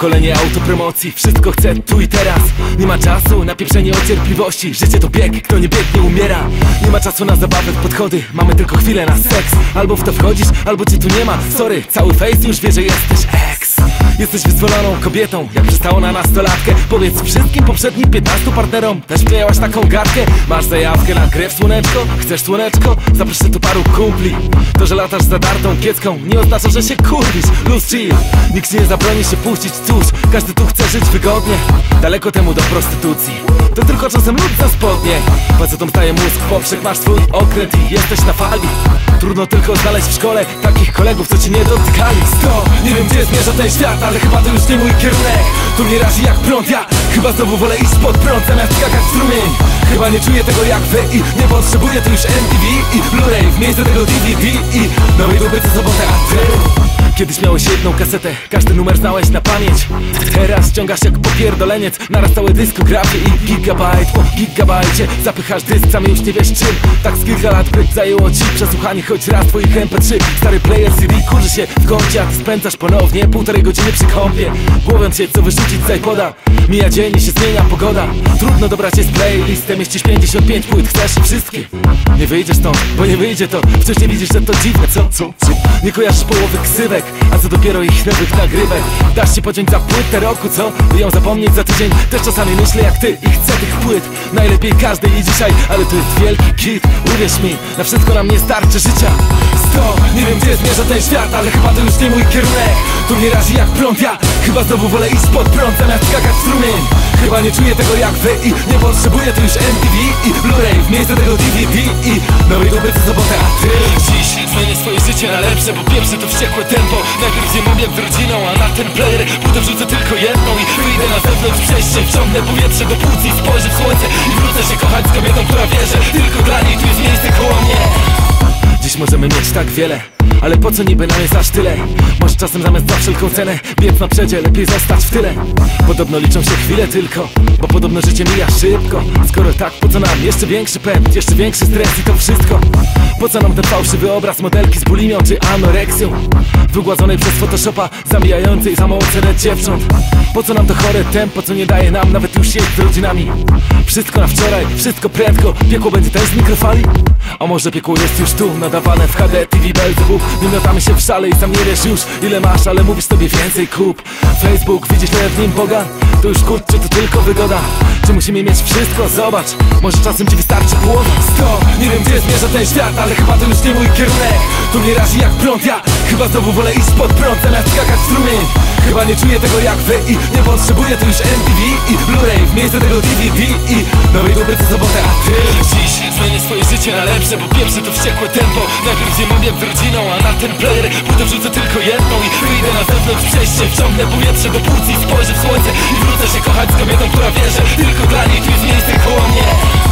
Pokolenie autopromocji, wszystko chce tu i teraz. Nie ma czasu na pieprzenie o cierpliwości. Życie to bieg, kto nie biegnie umiera. Nie ma czasu na zabawę podchody Mamy tylko chwilę na seks. Albo w to wchodzisz, albo cię tu nie ma. Sorry, cały face już wie, że jesteś ex Jesteś wyzwoloną kobietą, jak przystało na nastolatkę. Powiedz wszystkim poprzednim 15 partnerom Też miałaś taką gadkę. Masz zajawkę na grę w słoneczko? Chcesz słoneczko? Zaproszę tu paru kumpli. To, że latasz za dartą kiecką Nie oznacza, że się kurwisz. Luz chill Nikt nie zabroni się puścić, cóż. Każdy tu chce żyć wygodnie Daleko temu do prostytucji. To tylko czasem lud za spodnie. Facetom staje mózg poprzek Masz swój okręt i jesteś na fali. Trudno tylko znaleźć w szkole Takich kolegów, co ci nie dotykali Sto, nie wiem gdzie zmierza ten świat Ale chyba to już nie mój kierunek. Tu mnie razi jak prąd, ja chyba znowu wolę iść pod prąd Zamiast skakać strumień Chyba nie czuję tego jak wy i nie potrzebuję tu już MTV i Blu-ray W miejsce tego DVD i nowej dupy co sobotę, a ty. Kiedyś miałeś jedną kasetę, każdy numer znałeś na pamięć. Teraz ściągasz jak popierdoleniec Naraz całe dyskografie i gigabajt po gigabajcie. Zapychasz dysk, sam już nie wiesz czym. Tak z kilka lat by zajęło ci przesłuchanie choć raz twoich MP3 Stary player CD kurzy się w kącie, a ty spędzasz ponownie Półtorej godziny przy kąpie Głowiąc się co wyrzucić z iPoda. Mija dzień i się zmienia pogoda. Trudno dobrać jest playlistę, mieścisz 55 płyt Chcesz wszystkie Nie wyjdziesz stąd, bo nie wyjdzie to Wciąż nie widzisz, że to dziwne, co? co? co? Nie kojarzysz połowy ksywek A co dopiero ich nowych nagrywek? Dasz się pociąć za płytę roku, co? By ją zapomnieć za tydzień? Też czasami myślę jak ty i chcę tych płyt. Najlepiej każdej i dzisiaj Ale to jest wielki kit Uwierz mi, na wszystko nam nie starczy życia. Sto, nie wiem gdzie zmierza ten świat Ale chyba to już nie mój kierunek. Tu mnie razi jak prąd, ja chyba znowu wolę iść pod prąd Zamiast skakać w strumień. Chyba nie czuję tego jak wy i nie potrzebuję tu już MTV i Blu-ray W miejsce tego DVD i nowej co sobotę, a ty Dziś zmienię swoje życie na lepsze, bo pierwsze to wściekłe tempo Najpierw obiad z rodziną, a na ten player Potem wrzucę tylko jedną i wyjdę na zewnątrz Przejść się, wciągnę powietrze do płuc i spojrzę w słońce I wrócę się kochać z kobietą, która wie, że tylko dla niej tu jest miejsce koło mnie. Dziś możemy mieć tak wiele ale po co niby nam jest aż tyle? Może czasem zamiast za wszelką cenę Biec na przedzie, lepiej zostać w tyle. Podobno liczą się chwile tylko Bo podobno życie mija szybko. Skoro tak, po co nam jeszcze większy pęd Jeszcze większy stres i to wszystko? Po co nam ten fałszywy obraz modelki z bulimią czy anoreksją Wygładzonej przez photoshopa Zamijającej samą ocenę dziewcząt. Po co nam to chore tempo, co nie daje nam Nawet już jeść z rodzinami? Wszystko na wczoraj, wszystko prędko Piekło będzie też z mikrofali? A może piekło jest już tu, nadawane w HD TV Belzebub Wymiotamy się w szale i sam nie wiesz już ile masz Ale mówisz sobie więcej kup. Facebook, widzisz tyle w nim Boga? To już kurczę to tylko wygoda Czy musimy mieć wszystko? Zobacz Może czasem ci wystarczy połowa Sto, nie wiem gdzie zmierza ten świat Ale chyba to już nie mój kierunek. Tu mnie razi jak prąd, ja chyba znowu wolę iść pod prąd Zamiast skakać strumień. Chyba nie czuję tego jak wy i nie potrzebuję tu już MTV i Blu-ray W miejsce tego DVD i nowej dupy co sobotę, a ty? Dziś zmienię swoje życie na lepsze, bo pierwsze to wściekłe tempo. Najpierw zjem obiad z rodziną, a na ten player Potem wrzucę tylko jedną i wyjdę na zewnątrz. Przejść się, wciągnę powietrze do płuc i spojrzę w słońce Wrócę się kochać z kobietą, która wie, że tylko dla niej tu jest miejsce koło mnie